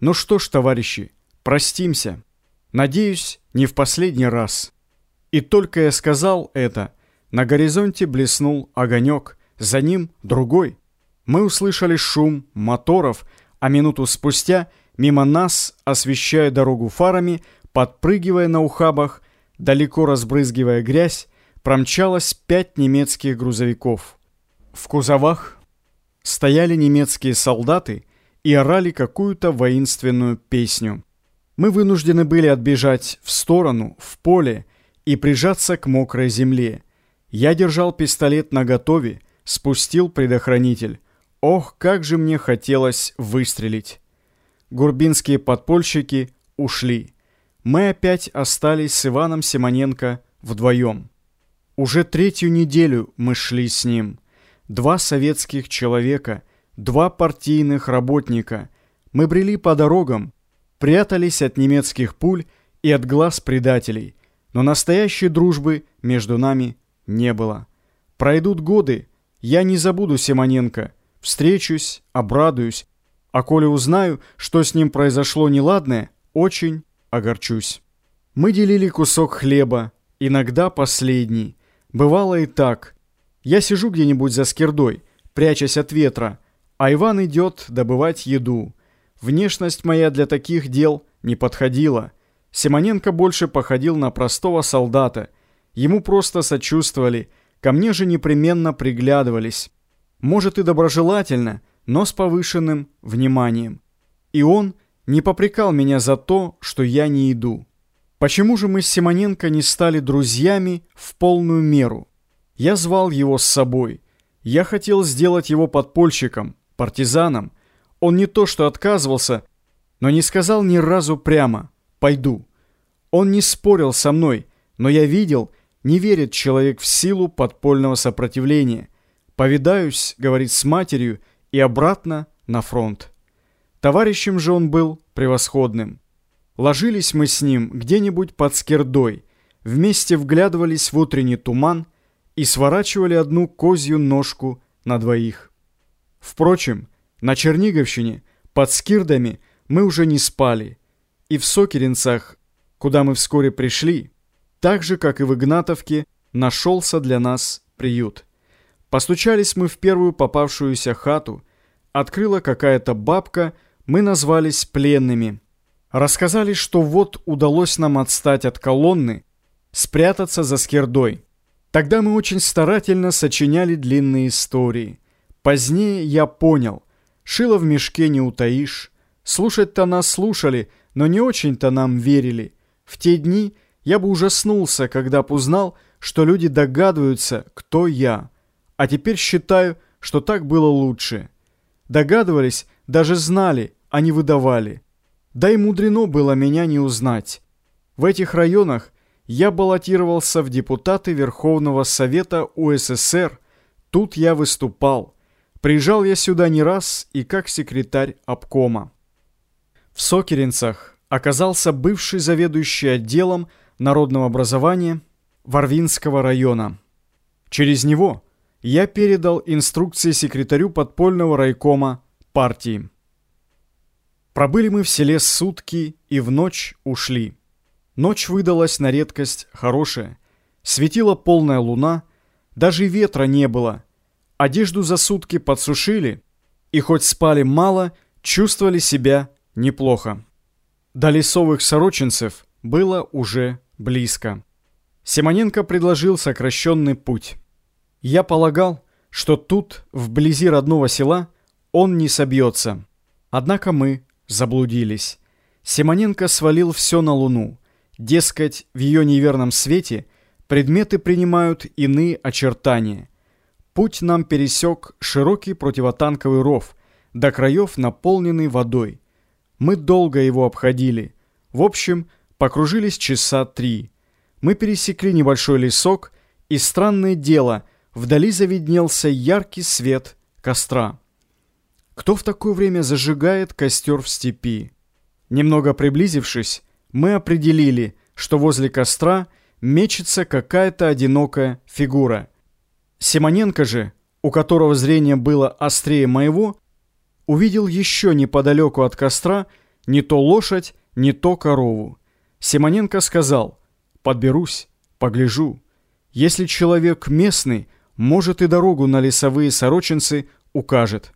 Ну что ж, товарищи, простимся. Надеюсь, не в последний раз. И только я сказал это, на горизонте блеснул огонек, за ним другой. Мы услышали шум моторов, а минуту спустя мимо нас, освещая дорогу фарами, подпрыгивая на ухабах, далеко разбрызгивая грязь, промчалось пять немецких грузовиков. В кузовах стояли немецкие солдаты и орали какую-то воинственную песню. Мы вынуждены были отбежать в сторону, в поле и прижаться к мокрой земле. Я держал пистолет наготове, спустил предохранитель. Ох, как же мне хотелось выстрелить. Гурбинские подпольщики ушли. Мы опять остались с Иваном Симоненко вдвоем. Уже третью неделю мы шли с ним. Два советских человека, два партийных работника. Мы брели по дорогам, прятались от немецких пуль и от глаз предателей. Но настоящей дружбы между нами не было. Пройдут годы, я не забуду Симоненко. Встречусь, обрадуюсь. А коли узнаю, что с ним произошло неладное, очень огорчусь. Мы делили кусок хлеба, иногда последний. Бывало и так. Я сижу где-нибудь за скирдой, прячась от ветра, а Иван идет добывать еду. Внешность моя для таких дел не подходила. Симоненко больше походил на простого солдата. Ему просто сочувствовали, ко мне же непременно приглядывались. Может и доброжелательно, но с повышенным вниманием. И он не попрекал меня за то, что я не иду. Почему же мы с Симоненко не стали друзьями в полную меру? Я звал его с собой. Я хотел сделать его подпольщиком, партизаном. Он не то что отказывался, но не сказал ни разу прямо «пойду». Он не спорил со мной, но я видел, не верит человек в силу подпольного сопротивления. «Повидаюсь», — говорит с матерью, и обратно на фронт. Товарищем же он был превосходным. Ложились мы с ним где-нибудь под скирдой, вместе вглядывались в утренний туман и сворачивали одну козью ножку на двоих. Впрочем, на Черниговщине под скирдами мы уже не спали, и в Сокеринцах, куда мы вскоре пришли, так же, как и в Игнатовке, нашелся для нас приют. Постучались мы в первую попавшуюся хату, открыла какая-то бабка, мы назвались пленными – Рассказали, что вот удалось нам отстать от колонны, спрятаться за скирдой. Тогда мы очень старательно сочиняли длинные истории. Позднее я понял, шило в мешке не утаишь. Слушать-то нас слушали, но не очень-то нам верили. В те дни я бы ужаснулся, когда б узнал, что люди догадываются, кто я. А теперь считаю, что так было лучше. Догадывались, даже знали, а не выдавали. Да и мудрено было меня не узнать. В этих районах я баллотировался в депутаты Верховного Совета УССР. Тут я выступал. Приезжал я сюда не раз и как секретарь обкома. В Сокеринцах оказался бывший заведующий отделом народного образования Варвинского района. Через него я передал инструкции секретарю подпольного райкома партии. Пробыли мы в селе сутки и в ночь ушли. Ночь выдалась на редкость хорошая. Светила полная луна, даже ветра не было. Одежду за сутки подсушили, и хоть спали мало, чувствовали себя неплохо. До лесовых сорочинцев было уже близко. Симоненко предложил сокращенный путь. Я полагал, что тут, вблизи родного села, он не собьется. Однако мы заблудились. Симоненко свалил все на Луну. Дескать, в ее неверном свете предметы принимают иные очертания. Путь нам пересек широкий противотанковый ров, до краев наполненный водой. Мы долго его обходили. В общем, покружились часа три. Мы пересекли небольшой лесок, и странное дело, вдали завиднелся яркий свет костра. Кто в такое время зажигает костер в степи? Немного приблизившись, мы определили, что возле костра мечется какая-то одинокая фигура. Симоненко же, у которого зрение было острее моего, увидел еще неподалеку от костра не то лошадь, не то корову. Симоненко сказал, подберусь, погляжу. Если человек местный, может и дорогу на лесовые сорочинцы укажет.